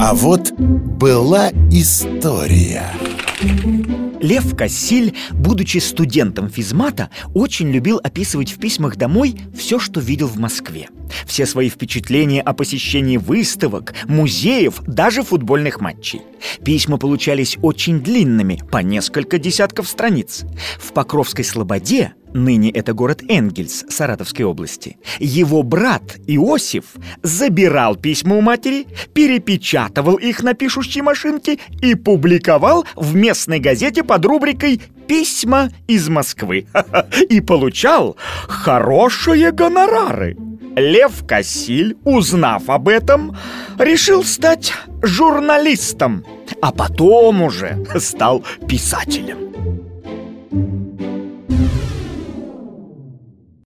А вот была история Лев Кассиль, будучи студентом физмата, очень любил описывать в письмах домой все, что видел в Москве. Все свои впечатления о посещении выставок, музеев, даже футбольных матчей. Письма получались очень длинными, по несколько десятков страниц. В Покровской Слободе ныне это город Энгельс Саратовской области, его брат Иосиф забирал письма у матери, перепечатывал их на пишущей машинке и публиковал в местной газете под рубрикой «Письма из Москвы» и получал хорошие гонорары. Лев Кассиль, узнав об этом, решил стать журналистом, а потом уже стал писателем.